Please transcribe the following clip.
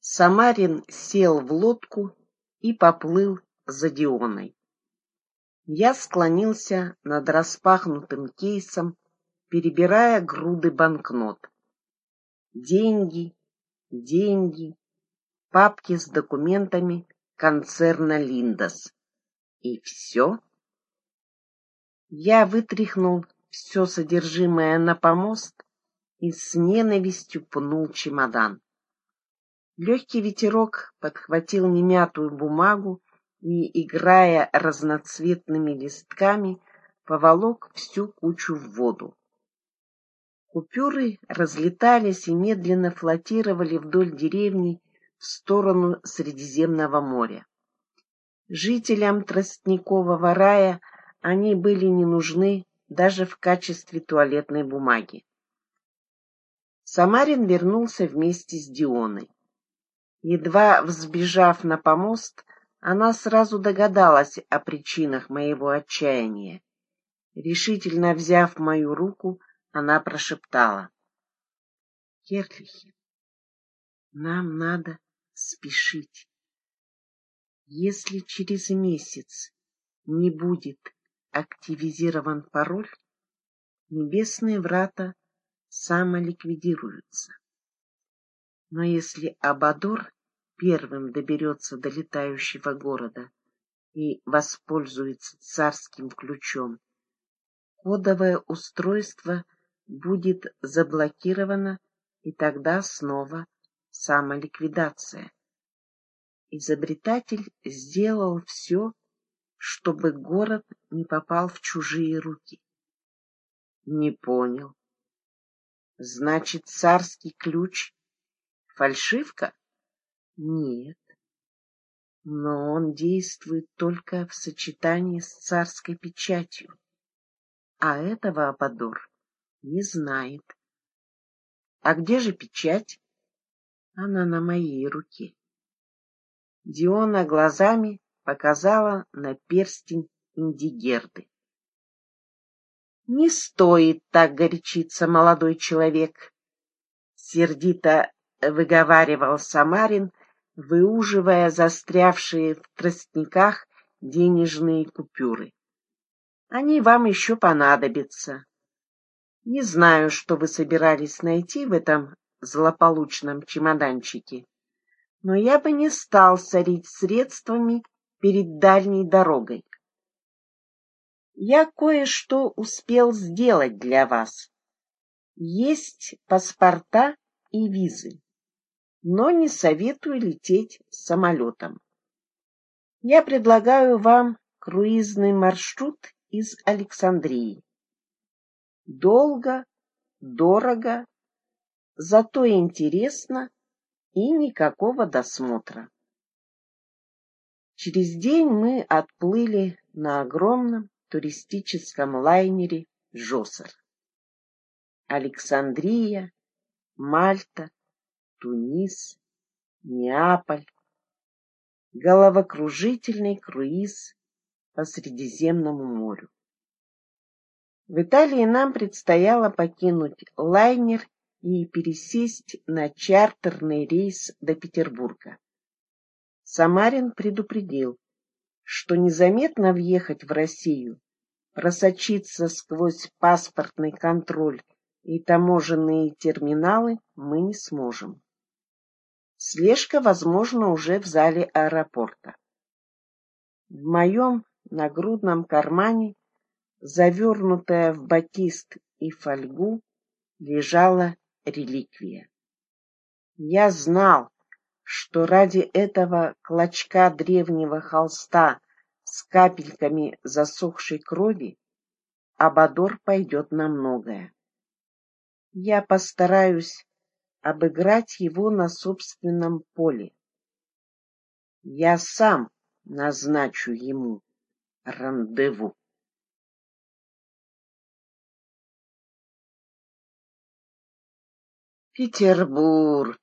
Самарин сел в лодку и поплыл за Дионой. Я склонился над распахнутым кейсом, перебирая груды банкнот. Деньги, деньги, папки с документами концерна «Линдос». И все. Я вытряхнул все содержимое на помост и с ненавистью пнул чемодан. Легкий ветерок подхватил немятую бумагу и, играя разноцветными листками, поволок всю кучу в воду. Купюры разлетались и медленно флотировали вдоль деревни в сторону Средиземного моря. Жителям Тростникового рая они были не нужны даже в качестве туалетной бумаги. Самарин вернулся вместе с Дионой. Едва взбежав на помост, она сразу догадалась о причинах моего отчаяния. Решительно взяв мою руку, она прошептала. — Кертлихин, нам надо спешить. Если через месяц не будет активизирован пароль, небесные врата самоликвидируются. Но если Абадор первым доберется до летающего города и воспользуется царским ключом, кодовое устройство будет заблокировано, и тогда снова самоликвидация. Изобретатель сделал все, чтобы город не попал в чужие руки. Не понял. Значит, царский ключ — фальшивка? Нет. Но он действует только в сочетании с царской печатью. А этого Абадор не знает. А где же печать? Она на моей руке. Диона глазами показала на перстень Индигерды. Не стоит так горячиться, молодой человек, сердито выговаривал Самарин, выуживая застрявшие в тростниках денежные купюры. Они вам еще понадобятся. Не знаю, что вы собирались найти в этом злополучном чемоданчике, но я бы не стал сорить средствами перед дальней дорогой. Я кое-что успел сделать для вас. Есть паспорта и визы, но не советую лететь самолетом. Я предлагаю вам круизный маршрут из Александрии. Долго, дорого, зато интересно и никакого досмотра. Через день мы отплыли на огромном туристическом лайнере «Жосер». Александрия, Мальта, Тунис, Неаполь. Головокружительный круиз по Средиземному морю. В Италии нам предстояло покинуть лайнер и пересесть на чартерный рейс до Петербурга. Самарин предупредил, что незаметно въехать в Россию, просочиться сквозь паспортный контроль и таможенные терминалы мы не сможем. Слежка возможна уже в зале аэропорта. В моем нагрудном кармане, завернутая в батист и фольгу, лежала реликвия. Я знал, что ради этого клочка древнего холста с капельками засохшей крови Абадор пойдет на многое. Я постараюсь обыграть его на собственном поле. Я сам назначу ему рандеву. Петербург,